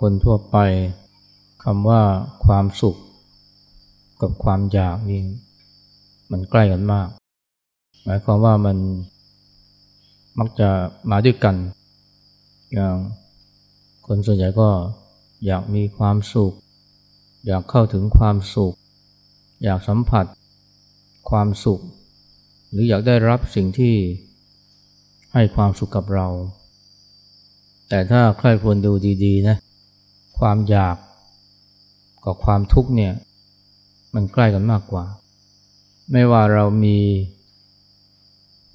คนทั่วไปคำว่าความสุข กับความอยากนี่มันใกล้กันมาก หมายความว่ามันมักจะมาด้วยกัน อย่างคนส่วนใหญ่ก็อยากมีความสุข อยากเข้าถึงความสุข อยากสัมผัสความสุข หรืออยากได้รับสิ่งที่ให้ความสุขกับเรา แต่ถ้าใครควรดูดีๆนะ ความอยากกับความทุกข์เนี่ยมันใกล้กันมากกว่า ไม่ว่าเรามี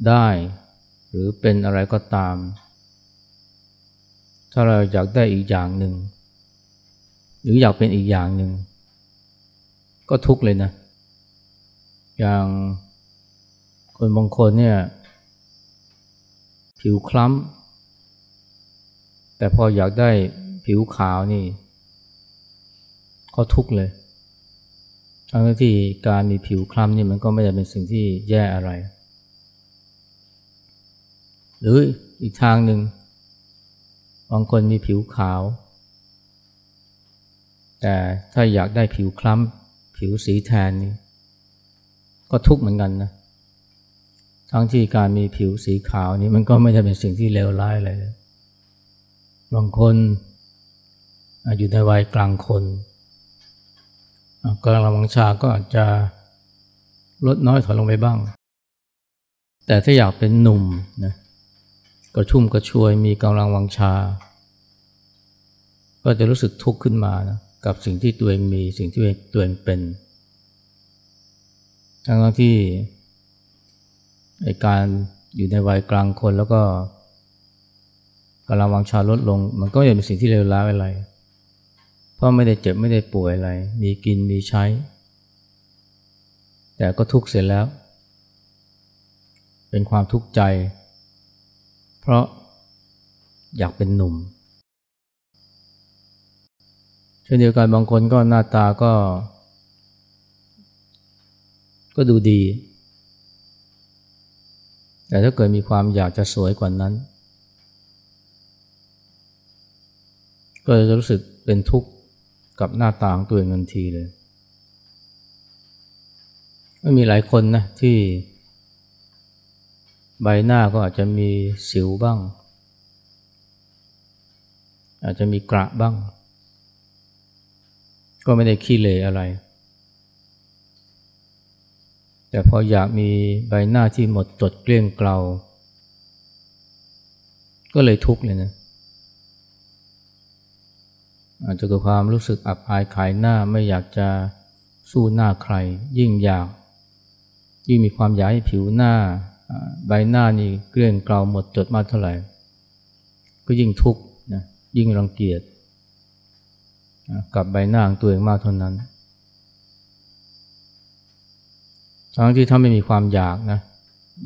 ได้หรือเป็นอะไรก็ตาม ถ้าเราอยากได้อีกอย่างหนึ่ง หรืออยากเป็นอีกอย่างหนึ่ง ก็ทุกข์เลยนะ อย่างคนบางคนเนี่ยผิวคล้ำแต่พออยากได้ ผิวขาวนี่ก็ทุกข์เลยทั้งที่การมีผิวคล้ำนี่มันก็ไม่ได้เป็นสิ่งที่แย่อะไร หรืออีกทางหนึ่งบางคนมีผิวขาว แต่ถ้าอยากได้ผิวคล้ำผิวสีแทนนี่ก็ทุกข์เหมือนกันนะทั้งที่การมีผิวสีขาวนี่มันก็ไม่ได้เป็นสิ่งที่เลวร้ายอะไรเลยบางคน อยู่ในวัยกลางคนกำลังวังชาก็อาจจะลดน้อยถอยลงไปบ้าง แต่ถ้าอยากเป็นหนุ่มนะกระชุ่มกระชวยมีกำลังวังชา ก็จะรู้สึกทุกข์ขึ้นมานะกับสิ่งที่ตัวเองมีสิ่งที่ตัวเองเป็น ทั้งที่ในการอยู่ในวัยกลางคนแล้วก็กำลังวังชาลดลง มันก็ยังเป็นสิ่งที่เลวร้ายอะไร เพราะไม่ได้เจ็บไม่ได้ป่วยอะไร มีกินมีใช้ แต่ก็ทุกข์เสร็จแล้ว เป็นความทุกข์ใจ เพราะอยากเป็นหนุ่ม เช่นเดียวกันบางคนก็หน้าตาก็ ก็ดูดี แต่ถ้าเกิดมีความอยากจะสวยกว่านั้น ก็จะรู้สึกเป็นทุกข์ กับหน้าตาของตัวเองทันทีเลยไม่มีหลายคนนะที่ใบหน้าก็อาจจะมีสิวบ้าง อาจจะมีกระบ้าง ก็ไม่ได้ขี้เลอะไร แต่พออยากมีใบหน้าที่หมดจดเกลี้ยงเกลาก็เลยทุกข์เลยนะ อาจจะเกิดความรู้สึกอับอายขายหน้าไม่อยากจะสู้หน้าใคร ยิ่งอยาก ยิ่งมีความอยากให้ผิวหน้า ใบหน้านี่เกลี้ยงเกลาหมดจดมากเท่าไหร่ ก็ยิ่งทุกข์นะยิ่งรังเกียจกับใบหน้าของตัวเองมากเท่านั้น ทั้งที่ถ้าไม่มีความอยากนะ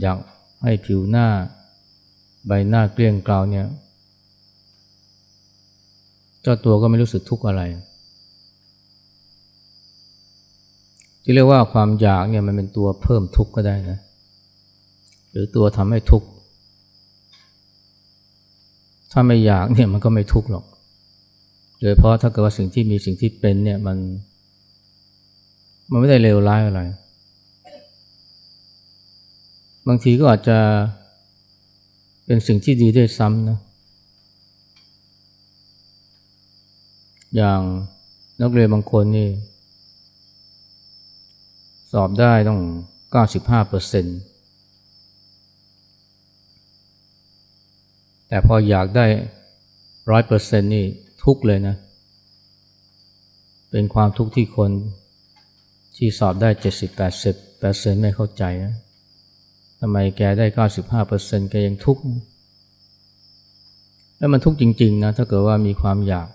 อยากให้ผิวหน้า ใบหน้าเกลี้ยงเกลาเนี่ย เจ้าตัวก็ไม่รู้สึกทุกข์อะไร ที่เรียกว่าความอยากเนี่ยมันเป็นตัวเพิ่มทุกข์ก็ได้นะ หรือตัวทำให้ทุกข์ ถ้าไม่อยากเนี่ยมันก็ไม่ทุกข์หรอก โดยเพราะถ้าเกิดว่าสิ่งที่มีสิ่งที่เป็นเนี่ยมัน มันไม่ได้เลวร้ายอะไร บางทีก็อาจจะเป็นสิ่งที่ดีด้วยซ้ำนะ อย่างนักเรียนบางคนนี่ สอบได้ต้อง 95เปอร์เซ็นต์แต่พออยากได้ร้อยเปอร์เซ็นต์นี่ทุกเลยนะ เป็นความทุกข์ที่คนที่สอบได้70 80เปอร์เซ็นต์ไม่เข้าใจนะทำไมแกได้95เปอร์เซ็นต์แกยังทุกข์ แล้วมันทุกข์จริง ๆ นะ ถ้าเกิดว่ามีความอยาก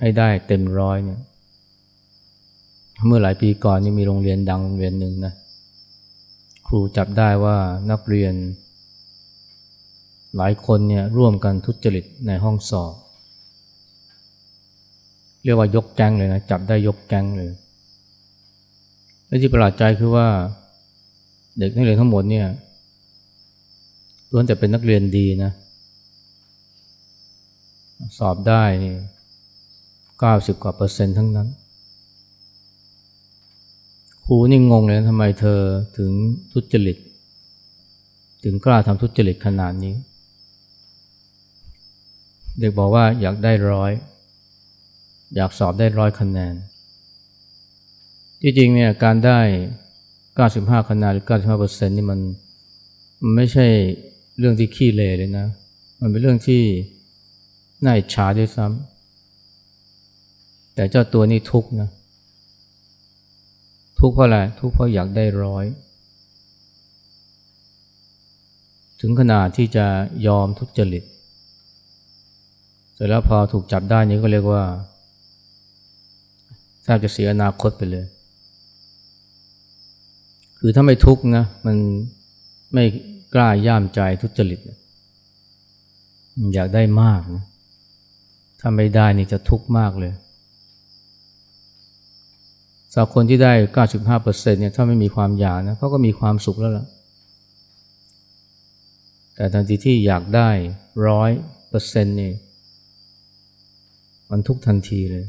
ให้ได้เต็มร้อยเนี่ยเมื่อหลายปีก่อนนี่มีโรงเรียนดังโรงเรียนหนึ่งนะครูจับได้ว่านักเรียน หลายคนเนี่ยร่วมกันทุจริตในห้องสอบ เรียกว่ายกแก๊งเลยนะจับได้ยกแก๊งเลยและที่ประหลาดใจคือว่า เด็กนักเรียนทั้งหมดเนี่ยล้วนแต่เป็นนักเรียนดีนะ สอบได้ เก้าสิบกว่าเปอร์เซ็นต์ทั้งนั้นครูนี่งงเลยทำไมเธอถึงทุจริต ถึงกล้าทำทุจริตขนาดนี้ เด็กบอกว่าอยากได้ร้อย อยากสอบได้ร้อยคะแนน ที่จริงเนี่ยการได้ 95 คะแนนหรือ 95เปอร์เซ็นต์นี่มันมันไม่ใช่เรื่องที่ขี้เลเลยนะ มันเป็นเรื่องที่น่าอิจฉาด้วยซ้ำ แต่เจ้าตัวนี้ทุกนะทุกเพราะอะไรทุกเพราะอยากได้ร้อย ถึงขนาดที่จะยอมทุจริตเสร็จแล้วพอถูกจับได้นี้ก็เรียกว่าแทบจะเสียอนาคตไปเลย คือถ้าไม่ทุกนะมันไม่กล้าย่ามใจทุจริต อยากได้มากนะถ้าไม่ได้นี่จะทุกข์มากเลย สาวคนที่ได้ 95%เนี่ยถ้าไม่มีความอยากนะเขาก็มีความสุขแล้วล่ะ แต่ทันทีที่อยากได้ร้อยเปอร์เซ็นต์นี่มันทุกทันทีเลย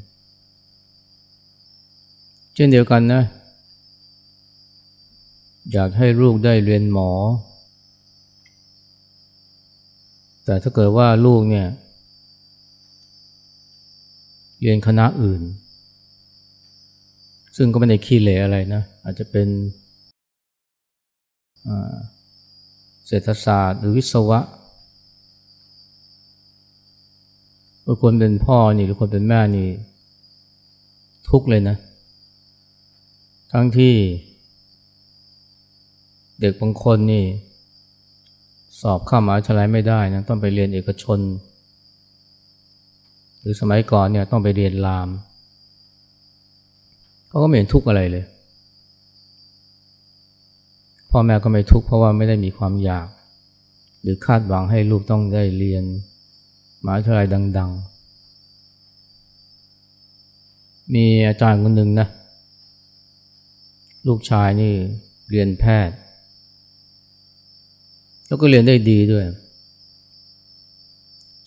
เช่นเดียวกันนะ อยากให้ลูกได้เรียนหมอ แต่ถ้าเกิดว่าลูกเนี่ย เรียนคณะอื่น ซึ่งก็ไม่ได้ขี้เหร่อะไรนะ อาจจะเป็นเศรษฐศาสตร์หรือวิศวะบางคนเป็นพ่อนี่หรือคนเป็นแม่นี่ ทุกเลยนะ ทั้งที่ เด็กบางคนนี่ สอบเข้ามหาวิทยาลัยไม่ได้นะต้องไปเรียนเอกชน หรือสมัยก่อนเนี่ยต้องไปเรียนรามเขาก็ไม่เห็นทุกข์อะไรเลยพ่อแม่ก็ไม่ทุกข์เพราะว่าไม่ได้มีความอยาก หรือคาดหวังให้ลูกต้องได้เรียนมหาวิทยาลัยดัง ๆ มีอาจารย์คนหนึ่งนะ ลูกชายนี่เรียนแพทย์ แล้วก็เรียนได้ดีด้วย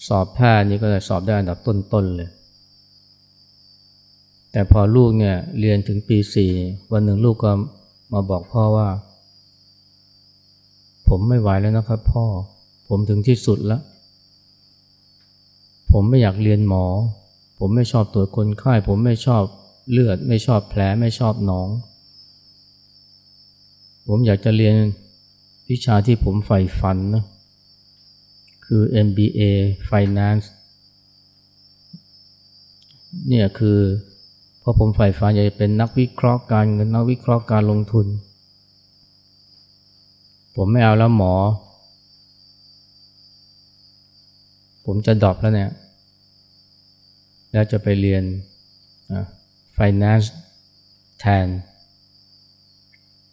สอบแพทย์นี่ก็จะสอบได้อันดับต้น ๆ เลย แต่พอลูกเนี่ยเรียนถึงปีสี่วันหนึ่งลูกก็มาบอกพ่อว่า ผมไม่ไหวแล้วนะครับ พ่อ ผมถึงที่สุดแล้ว ผมไม่อยากเรียนหมอ ผมไม่ชอบตรวจคนไข้ผมไม่ชอบเลือด ไม่ชอบแผลไม่ชอบหนอง ผมอยากจะเรียนวิชาที่ผมใฝ่ฝันนะคือ MBA Finance เนี่ยคือ พอผมฝ่ฝันอยากจะเป็นนักวิเคราะห์การเงินนักวิเคราะห์การลงทุน ผมไม่เอาแล้วหมอ ผมจะดรอปแล้วเนี่ย แล้วจะไปเรียน finance แทน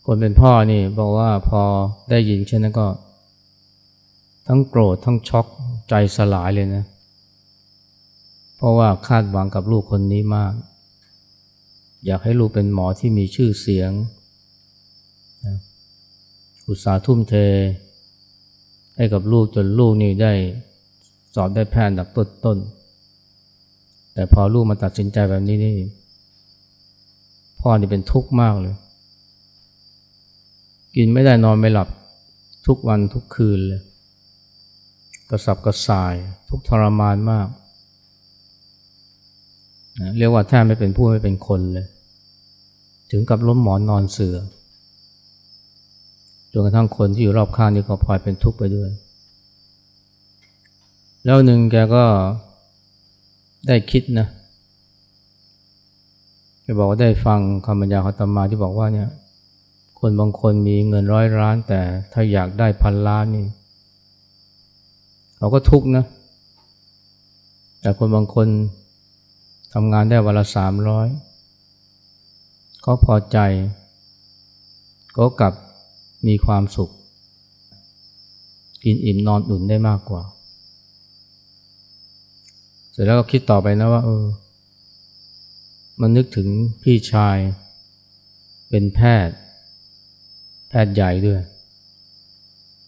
คนเป็นพ่อนี่บอกว่าพอได้ยินเช่นนั้นก็ ทั้งโกรธทั้งช็อกใจสลายเลยนะ เพราะว่าคาดหวังกับลูกคนนี้มาก อยากให้ลูกเป็นหมอที่มีชื่อเสียง อุตสาห์ทุ่มเท ให้กับลูกจนลูกนี่ได้สอบได้แพทย์ดับต้นต้น แต่พอลูกมาตัดสินใจแบบนี้นี่ พ่อนี่เป็นทุกข์มากเลย กินไม่ได้นอนไม่หลับทุกวันทุกคืนเลย กระสับกระส่ายทุกทรมานมาก เรียกว่าแทบไม่เป็นผู้ไม่เป็นคนเลย ถึงกับล้มหมอนนอนเสือจนกระทั่งคนที่อยู่รอบข้างนี่ก็พลอยเป็นทุกข์ไปด้วย แล้วหนึ่งแกก็ได้คิดนะแกบอกว่าได้ฟังคำบรรยายของตมาที่บอกว่าเนี่ย คนบางคนมีเงินร้อยล้าน แต่ถ้าอยากได้พันล้านนี่เราก็ทุกข์นะ แต่คนบางคน ทำงานได้วันละสามร้อยเขาพอใจก็กลับมีความสุข กินอิ่มนอนอุ่นได้มากกว่า เสร็จแล้วก็คิดต่อไปนะว่าเออ มันนึกถึงพี่ชาย เป็นแพทย์ แพทย์ใหญ่ด้วย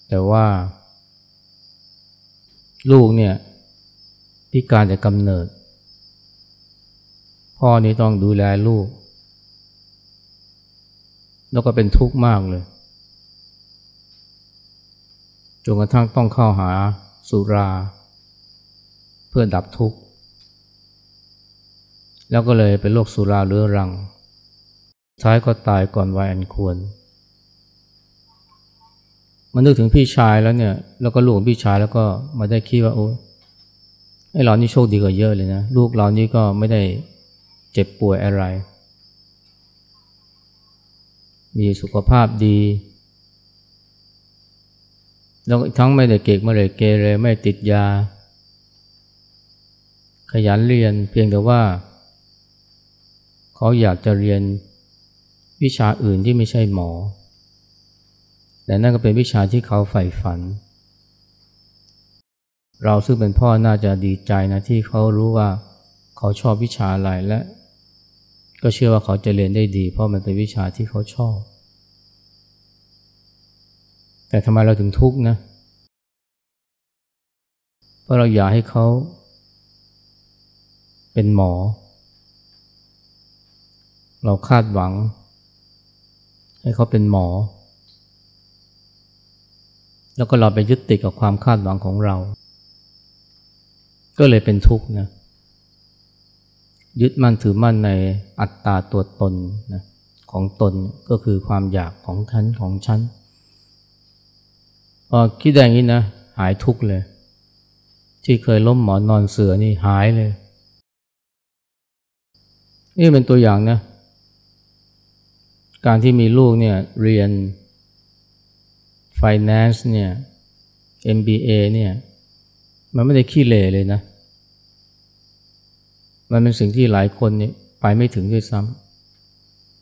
แต่ว่า ลูกเนี่ยพิการจากกำเนิด พ่อนี้ต้องดูแลลูก แล้วก็เป็นทุกข์มากเลยจนกระทั่งต้องเข้าหาสุรา เพื่อดับทุกข์ แล้วก็เลยเป็นโรคสุราเรื้อรัง ท้ายก็ตายก่อนวัยอันควรมานึกถึงพี่ชายแล้วเนี่ย แล้วก็ลูกพี่ชายแล้วก็มาได้คิดว่าโอ้ไอเรานี่โชคดีกว่าเยอะเลยนะ ลูกเรานี่ก็ไม่ได้ เจ็บป่วยอะไร มีสุขภาพดีแล้วทั้งไม่ได้เก่งไม่ได้เกเรไม่ติดยา ขยันเรียนเพียงแต่ว่า เขาอยากจะเรียนวิชาอื่นที่ไม่ใช่หมอ แต่นั่นก็เป็นวิชาที่เขาใฝ่ฝัน เราซึ่งเป็นพ่อน่าจะดีใจนะที่เขารู้ว่าเขาชอบวิชาอะไรและ ก็เชื่อว่าเขาจะเรียนได้ดี เพราะมันเป็นวิชาที่เขาชอบ แต่ทำไมเราถึงทุกข์นะ เพราะเราอยากให้เขาเป็นหมอ เราคาดหวัง ให้เขาเป็นหมอ แล้วก็เราไปยึดติดกับความคาดหวังของเรา ก็เลยเป็นทุกข์นะ ยึดมั่นถือมั่นในอัตตาตัวตนนะของตนก็คือความอยากของฉันของฉันพอคิดอย่างนี้นะหายทุกเลย ที่เคยล้มหมอนนอนเสือนี่หายเลย นี่เป็นตัวอย่างนะการที่มีลูกเนี่ยเรียน finance เนี่ย MBA เนี่ยมันไม่ได้ขี้เลเลยนะ มันเป็นสิ่งที่หลายคนเนี่ยไปไม่ถึงด้วยซ้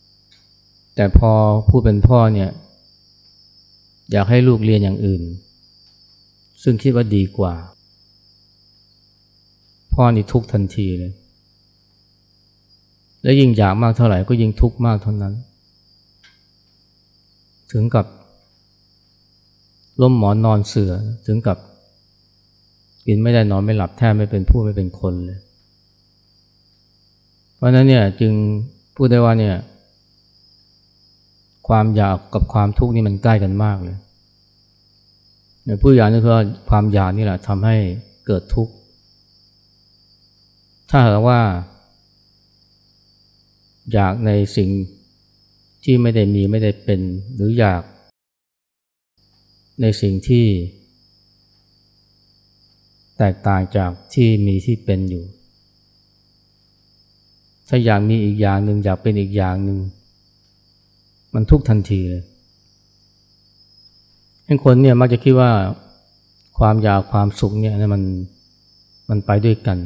ำแต่พอผู้เป็นพ่อเนี่ยอยากให้ลูกเรียนอย่างอื่น ซึ่งคิดว่าดีกว่า พ่อนี่ทุกทันทีเลย และยิ่งอยากมากเท่าไหร่ก็ยิ่งทุกข์มากเท่านั้น ถึงกับล้มหมอนนอนเสือถึงกับกินไม่ได้นอนไม่หลับแทบไม่เป็นผู้ไม่เป็นคนเลย เพราะนั้นเนี่ยจึงพูดได้ว่าเนี่ยความอยากกับความทุกข์นี่มันใกล้กันมากเลยผู้อยากนี่คือความอยากนี่แหละทำให้เกิดทุกข์ ถ้าหากว่า อยากในสิ่งที่ไม่ได้มีไม่ได้เป็น หรืออยาก ในสิ่งที่ แตกต่างจากที่มีที่เป็นอยู่ ถ้าอยากมีอีกอย่างหนึ่งอยากเป็นอีกอย่างหนึ่งมันทุกทันทีเลยให้คนเนี่ยมักจะคิดว่าความอยากความสุขเนี่ยมันมันไปด้วยกัน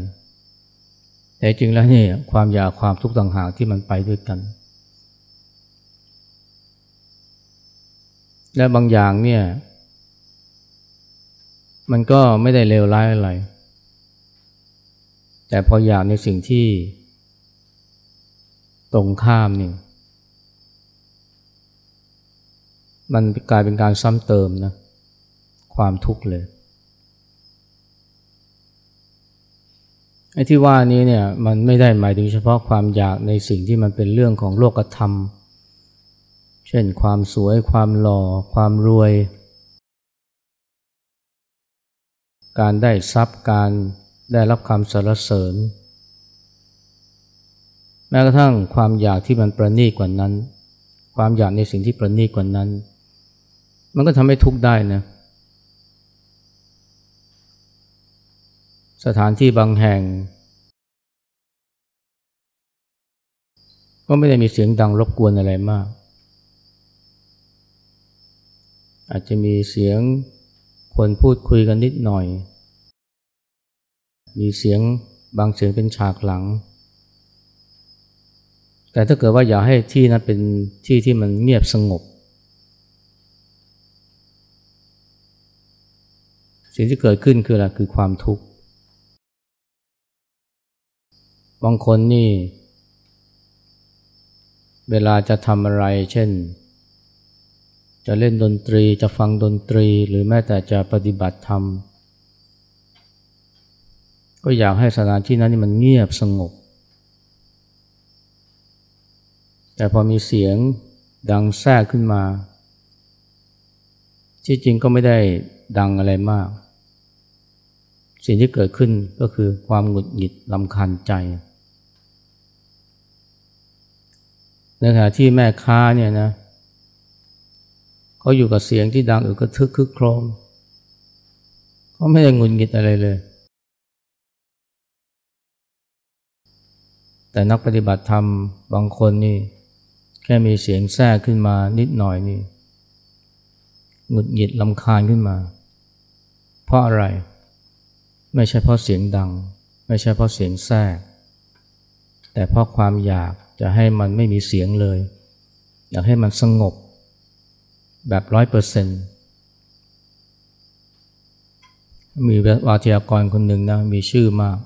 แต่จริงแล้วเนี่ยความอยากความทุกข์ต่างหากที่มันไปด้วยกัน และบางอย่างเนี่ย มันก็ไม่ได้เลวร้ายอะไร แต่พออยากในสิ่งที่ ตรงข้ามนี่ มันกลายเป็นการซ้ำเติมนะ ความทุกข์เลยไอ้ที่ว่านี้เนี่ยมันไม่ได้หมายถึงเฉพาะความอยากในสิ่งที่มันเป็นเรื่องของโลกธรรม เช่นความสวยความหล่อ ความรวย การได้ทรัพย์การได้รับคำสรรเสริญ แม้กระทั่งความอยากที่มันประณีตกว่านั้น ความอยากในสิ่งที่ประณีตกว่านั้น มันก็ทำให้ทุกข์ได้นะสถานที่บางแห่ง ก็ไม่ได้มีเสียงดังรบกวนอะไรมาก อาจจะมีเสียงคนพูดคุยกันนิดหน่อย มีเสียงบางเสียงเป็นฉากหลัง แต่ถ้าเกิดว่าอยากให้ที่นั้นเป็นที่ที่มันเงียบสงบ สิ่งที่เกิดขึ้นคืออะไรคือความทุกข์ บางคนนี่ เวลาจะทำอะไร เช่น จะเล่นดนตรีจะฟังดนตรีหรือแม้แต่จะปฏิบัติธรรม ก็อยากให้สถานที่นั้นนี่มันเงียบสงบ แต่พอมีเสียงดังแทรกขึ้นมา ที่จริงก็ไม่ได้ดังอะไรมาก สิ่งที่เกิดขึ้นก็คือความหงุดหงิดลำคาญใจในขณะที่แม่ค้าเนี่ยนะเขาอยู่กับเสียงที่ดังอึกกระทึกคึกโครมเขาไม่ได้หงุดหงิดอะไรเลย แต่นักปฏิบัติธรรมบางคนนี่ แค่มีเสียงแทรกขึ้นมานิดหน่อยนี่หงุดหงิดลำคาญขึ้นมา เพราะอะไร ไม่ใช่เพราะเสียงดัง ไม่ใช่เพราะเสียงแทรก แต่เพราะความอยากจะให้มันไม่มีเสียงเลย อยากให้มันสงบ แบบร้อยเปอร์เซ็นต์มีวาทยากรคนหนึ่งนะมีชื่อมาก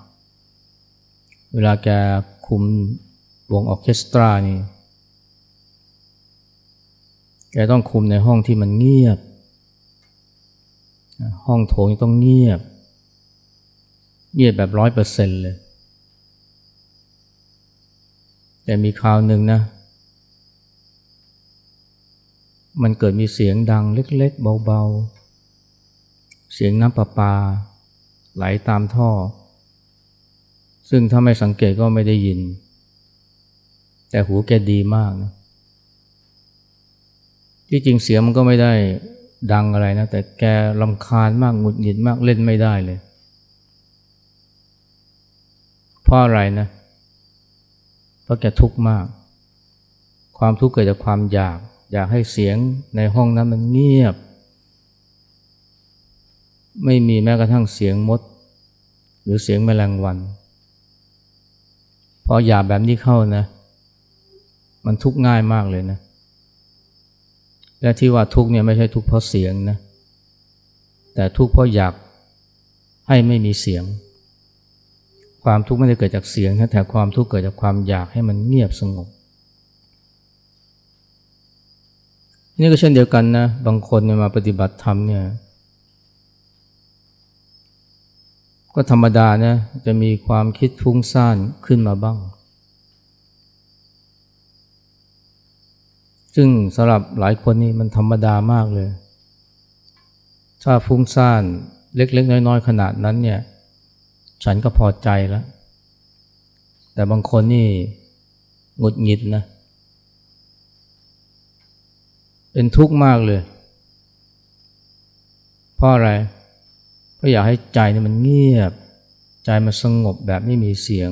เวลาแกคุมวงออเคสตรานี่ แกต้องคุมในห้องที่มันเงียบ ห้องโถงต้องเงียบ เงียบแบบร้อยเปอร์เซ็นต์เลย แต่มีคราวหนึ่งนะ มันเกิดมีเสียงดังเล็ก ๆ เบา ๆ เสียงน้ำประปา ไหลตามท่อ ซึ่งถ้าไม่สังเกตก็ไม่ได้ยิน แต่หูแกดีมากนะ ที่จริงเสียงมันก็ไม่ได้ดังอะไรนะ แต่แกลำคาญมากหงุดหงิดมากเล่นไม่ได้เลย เพราะอะไรนะ เพราะแกทุกข์มาก ความทุกข์เกิดจากความอยาก อยากให้เสียงในห้องนั้นมันเงียบ ไม่มีแม้กระทั่งเสียงมด หรือเสียงแมลงวันพออยากแบบนี้เข้านะ มันทุกข์ง่ายมากเลยนะ และที่ว่าทุกเนี่ยไม่ใช่ทุกเพราะเสียงนะ แต่ทุกเพราะอยากให้ไม่มีเสียง ความทุกข์ไม่ได้เกิดจากเสียงนะแต่ความทุกข์เกิดจากความอยากให้มันเงียบสงบ นี่ก็เช่นเดียวกันนะ บางคนเนี่ยมาปฏิบัติธรรมเนี่ย ก็ธรรมดานะ จะมีความคิดฟุ้งซ่านขึ้นมาบ้าง ซึ่งสำหรับหลายคนนี่มันธรรมดามากเลย ถ้าฟุ้งซ่านเล็กๆ น้อยๆ ขนาดนั้นเนี่ย ฉันก็พอใจแล้ว แต่บางคนนี่หงุดหงิดนะเเป็นทุกข์มากเลย เพราะอะไร เพราะอยากให้ใจนี่มันเงียบ ใจมันสงบแบบไม่มีเสียง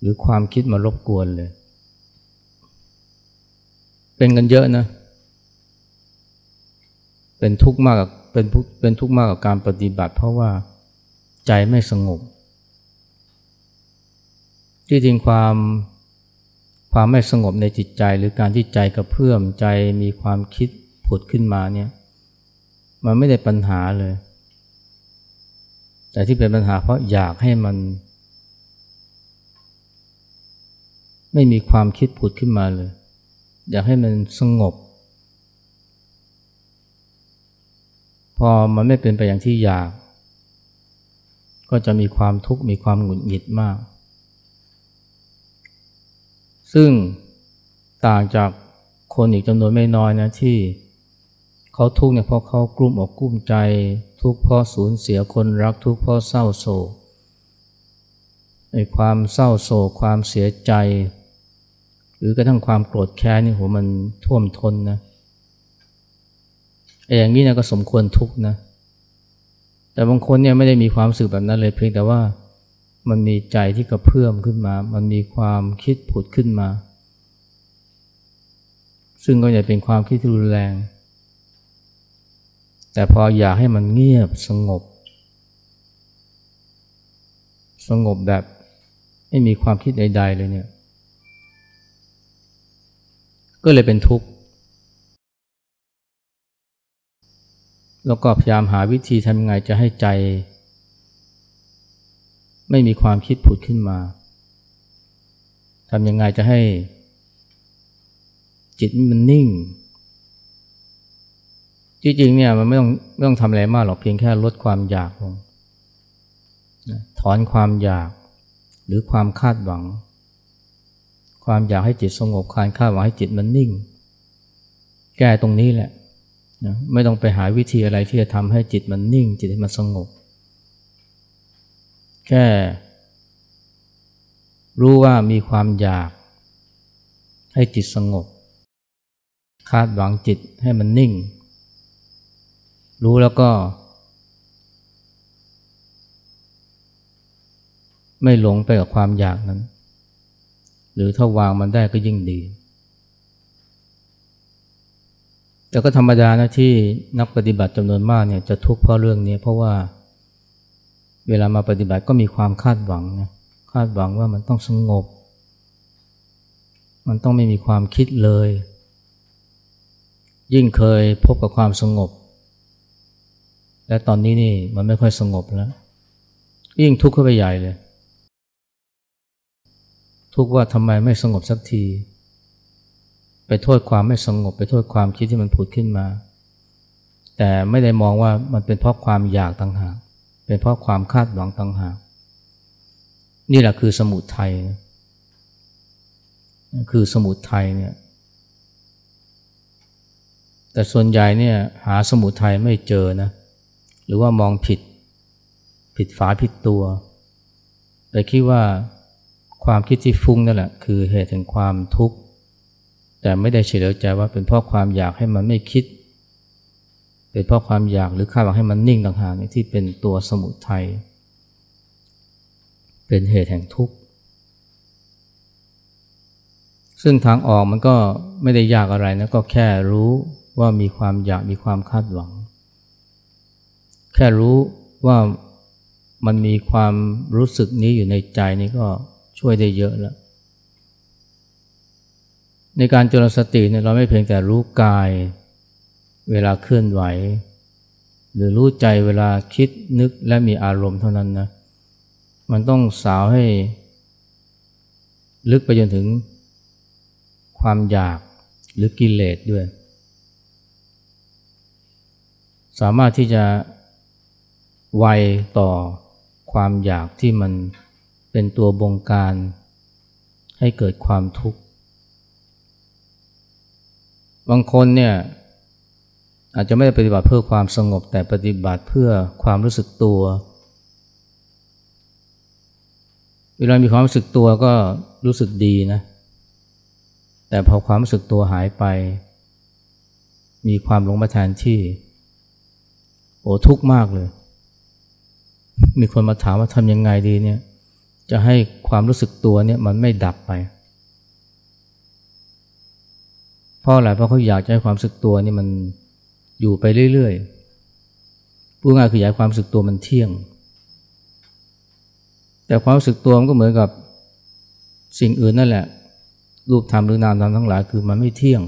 หรือความคิดมารบกวนเลย เป็นกันเยอะนะ เป็นทุกข์มากกับเป็นเป็นทุกข์มากกับการปฏิบัติ เพราะว่าใจไม่สงบ ที่จริงความความไม่สงบในจิตใจ หรือการที่ใจกระเพื่อมใจมีความคิดผุดขึ้นมาเนี่ย มันไม่ได้ปัญหาเลย แต่ที่เป็นปัญหาเพราะอยากให้มัน ไม่มีความคิดผุดขึ้นมาเลย อยากให้มันสงบ พอมันไม่เป็นไปอย่างที่อยาก ก็จะมีความทุกข์มีความหงุดหงิดมาก ซึ่งต่างจากคนอีกจำนวนไม่น้อยนะที่เขาทุกข์เนี่ยเพราะเขากลุ้มอกกลุ้มใจ ทุกข์เพราะสูญเสียคนรักทุกข์เพราะเศร้าโศกไอ้ความเศร้าโศกความเสียใจ หรือกระทั่งความโกรธแค้นนี่โหมันท่วมท้นนะไอ้อย่างนี้นะก็สมควรทุกข์นะ แต่บางคนเนี่ยไม่ได้มีความรู้สึกแบบนั้นเลยเพียงแต่ว่ามันมีใจที่กระเพื่อมขึ้นมา มันมีความคิดผุดขึ้นมา ซึ่งก็จะเป็นความคิดที่รุนแรง แต่พออยากให้มันเงียบสงบ สงบแบบไม่มีความคิดใด ๆ เลยเนี่ย ก็เลยเป็นทุกข์ แล้วก็พยายามหาวิธีทำไงจะให้ใจ ไม่มีความคิดผุดขึ้นมาทำยังไงจะให้ จิตมันนิ่ง จริงๆเนี่ยมันไม่ต้องไม่ต้องทำอะไรมากหรอกเพียงแค่ลดความอยากลงถอนความอยากหรือความคาดหวัง ความอยากให้จิตสงบการคาดหวังให้จิตมันนิ่ง แก้ตรงนี้แหละนะไม่ต้องไปหาวิธีอะไรที่จะทำให้จิตมันนิ่ง จิตให้มันสงบ แค่ รู้ว่ามีความอยาก ให้จิตสงบ คาดหวังจิตให้มันนิ่ง รู้แล้วก็ ไม่หลงไปกับความอยากนั้น หรือถ้าวางมันได้ก็ยิ่งดี แต่ก็ธรรมดานะที่นักปฏิบัติจำนวนมากเนี่ยจะทุกข์เพราะเรื่องนี้ เพราะว่าเวลามาปฏิบัติก็มีความคาดหวังนะคาดหวังว่ามันต้องสงบ มันต้องไม่มีความคิดเลย ยิ่งเคยพบกับความสงบ และตอนนี้นี่มันไม่ค่อยสงบแล้ว ยิ่งทุกข์เข้าไปใหญ่เลย ทุกข์ว่าทำไมไม่สงบสักที ไปโทษความไม่สงบ ไปโทษความคิดที่มันผุดขึ้นมา แต่ไม่ได้มองว่ามันเป็นเพราะความอยากต่างหาก เป็นเพราะความคาดหวังต่างหาก นี่แหละคือสมุทัยคือสมุทัยเนี่ย แต่ส่วนใหญ่เนี่ยหาสมุทัยไม่เจอนะ หรือว่ามองผิด ผิดฝาผิดตัว แต่คิดว่า ความคิดที่ฟุ้งนั่นแหละคือเหตุแห่งความทุกข์ แต่ไม่ได้เฉลียวใจว่าเป็นเพราะความอยากให้มันไม่คิด เป็นเพราะความอยากหรือคาดหวังให้มันนิ่งต่างหากที่เป็นตัวสมุทัยเป็นเหตุแห่งทุกข์ ซึ่งทางออกมันก็ไม่ได้ยากอะไรนะก็แค่รู้ว่ามีความอยากมีความคาดหวัง แค่รู้ว่ามันมีความรู้สึกนี้อยู่ในใจนี่ก็ ช่วยได้เยอะแล้ว ในการจริญสติเนี่ยเราไม่เพียงแต่รู้กาย เวลาเคลื่อนไหว หรือรู้ใจเวลาคิดนึกและมีอารมณ์เท่านั้นนะมันต้องสาวให้ ลึกไปจนถึงความอยากหรือกิเลสด้วย สามารถที่จะไวต่อความอยากที่มัน เป็นตัวบงการให้เกิดความทุกข์ บางคนเนี่ยอาจจะไม่ได้ปฏิบัติเพื่อความสงบแต่ปฏิบัติเพื่อความรู้สึกตัว เวลามีความรู้สึกตัวก็รู้สึกดีนะ แต่พอความรู้สึกตัวหายไป มีความหลงมาแทนที่ โอ้ทุกข์มากเลย มีคนมาถามว่าทำยังไงดีเนี่ย จะให้ความรู้สึกตัวเนี่ยมันไม่ดับไป เพราะอะไรเพราะเขาอยากจะให้ความรู้สึกตัวนี่มันอยู่ไปเรื่อยๆพูดง่ายคืออยากความรู้สึกตัวมันเที่ยง แต่ความรู้สึกตัวมันก็เหมือนกับสิ่งอื่นนั่นแหละ รูปธรรมหรือนามธรรมทั้งหลายคือมันไม่เที่ยง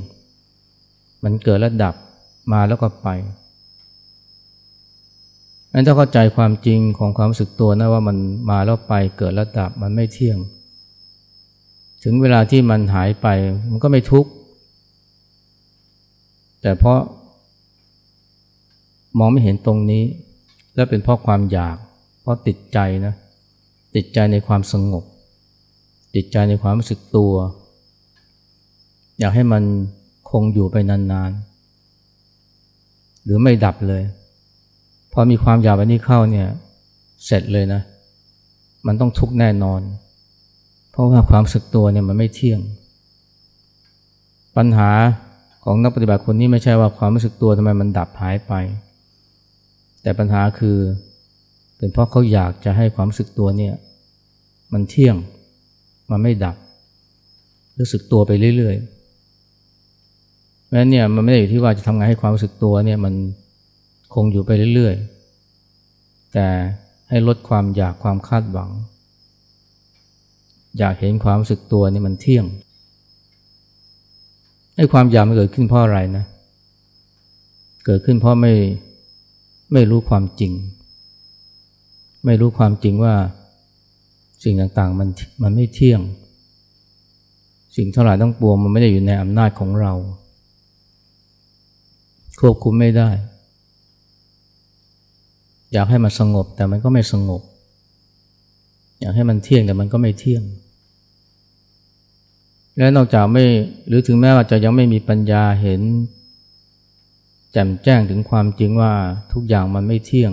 มันเกิดแล้วดับมาแล้วก็ไป งั้นถ้าเข้าใจความจริงของความรู้สึกตัวนะว่ามันมาแล้วไปเกิดแล้วดับมันไม่เที่ยง ถึงเวลาที่มันหายไปมันก็ไม่ทุกข์แต่เพราะมองไม่เห็นตรงนี้ และเป็นเพราะความอยาก เพราะติดใจนะติดใจในความสงบ ติดใจในความรู้สึกตัว อยากให้มันคงอยู่ไปนานๆ หรือไม่ดับเลย พอมีความอยากแบบนี้เข้าเนี่ย เสร็จเลยนะ มันต้องทุกข์แน่นอน เพราะว่าความสึกตัวเนี่ยมันไม่เที่ยง ปัญหาของนักปฏิบัติคนนี้ไม่ใช่ว่าความรู้สึกตัวทำไมมันดับหายไป แต่ปัญหาคือ เป็นเพราะเขาอยากจะให้ความรู้สึกตัวเนี่ย มันเที่ยง มันไม่ดับ รู้สึกตัวไปเรื่อยๆเพราะนั้นเนี่ยมันไม่ได้อยู่ที่ว่าจะทำงานให้ความรู้สึกตัวเนี่ยมัน คงอยู่ไปเรื่อยๆ แต่ให้ลดความอยากความคาดหวัง อยากเห็นความรู้สึกตัวนี่มันเที่ยงไอ้ความอยากมันเกิดขึ้นเพราะอะไรนะ เกิดขึ้นเพราะไม่ไม่รู้ความจริง ไม่รู้ความจริงว่าสิ่งต่างๆมันมันไม่เที่ยง สิ่งเท่าไหร่ต้องปวงมันไม่ได้อยู่ในอำนาจของเรา ควบคุมไม่ได้ อยากให้มันสงบแต่มันก็ไม่สงบ อยากให้มันเที่ยงแต่มันก็ไม่เที่ยง และนอกจากไม่หรือถึงแม้ว่าจะยังไม่มีปัญญาเห็นแจ่มแจ้งถึงความจริงว่าทุกอย่างมันไม่เที่ยง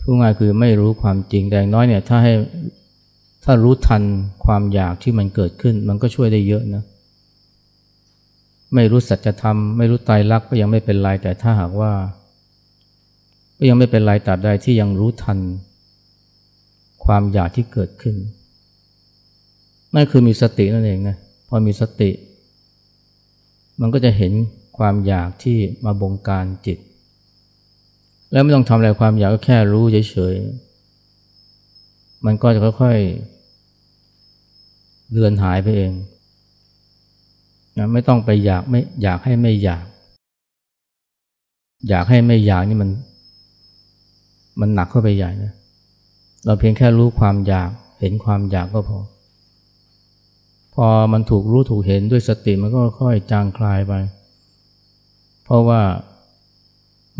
พูดง่ายคือไม่รู้ความจริงแต่น้อยเนี่ยถ้าให้ถ้ารู้ทันความอยากที่มันเกิดขึ้น มันก็ช่วยได้เยอะนะไม่รู้สัจธรรม ไม่รู้ไตรลักษณ์ก็ยังไม่เป็นไรแต่ถ้าหากว่า ก็ยังไม่เป็นไรตราบใดที่ยังรู้ทัน ความอยากที่เกิดขึ้นนั่นคือมีสตินั่นเองนะพอมีสติ มันก็จะเห็นความอยากที่มาบงการจิต แล้วไม่ต้องทำอะไรความอยากก็แค่รู้เฉยๆ มันก็จะค่อยๆเลือนหายไปเองนะไม่ต้องไปอยากไม่อยากให้ไม่อยาก อยากให้ไม่อยากนี่มัน มันหนักเข้าไปใหญ่นะเราเพียงแค่รู้ความอยากเห็นความอยากก็พอ พอมันถูกรู้ถูกเห็นด้วยสติมันก็ค่อยจางคลายไป เพราะว่า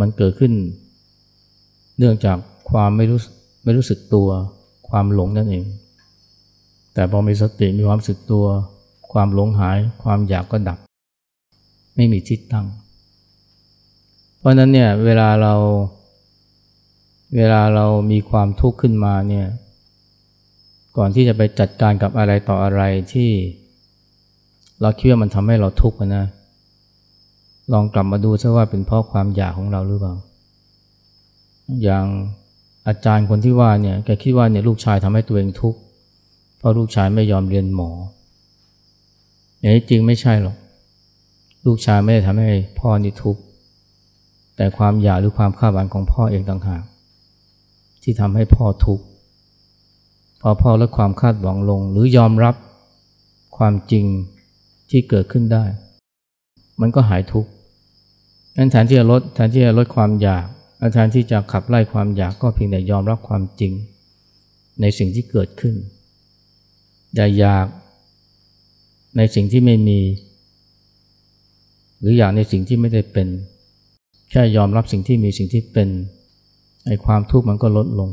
มันเกิดขึ้น เนื่องจากความไม่รู้ไม่รู้สึกตัว ความหลงนั่นเอง แต่พอมีสติมีความสึกตัว ความหลงหาย ความอยากก็ดับ ไม่มีทิศตั้ง เพราะนั้นเนี่ยเวลาเรา เวลาเรามีความทุกข์ขึ้นมาเนี่ย ก่อนที่จะไปจัดการกับอะไรต่ออะไรที่ เราคิดว่ามันทำให้เราทุกข์นะ ลองกลับมาดูซะว่าเป็นเพราะความอยากของเราหรือเปล่า อย่างอาจารย์คนที่ว่าเนี่ย แกคิดว่าเนี่ยลูกชายทำให้ตัวเองทุกข์ เพราะลูกชายไม่ยอมเรียนหมอ อย่างนี้จริงไม่ใช่หรอก ลูกชายไม่ได้ทำให้พ่อนี่ทุกข์ แต่ความอยากหรือความคาดหวังของพ่อเองต่างหาก ที่ทำให้พ่อทุกข์พอพ่อลดความคาดหวังลง หรือยอมรับความจริงที่เกิดขึ้นได้ มันก็หายทุกข์นั้นแทนที่จะลดแทนที่จะลดความอยากแทนที่จะขับไล่ความอยากก็เพียงแต่ยอมรับความจริง ในสิ่งที่เกิดขึ้น อย่าอยากในสิ่งที่ไม่มี หรืออยากในสิ่งที่ไม่ได้เป็น แค่ยอมรับสิ่งที่มีสิ่งที่เป็น ไอ้ความทุกข์มันก็ลดลง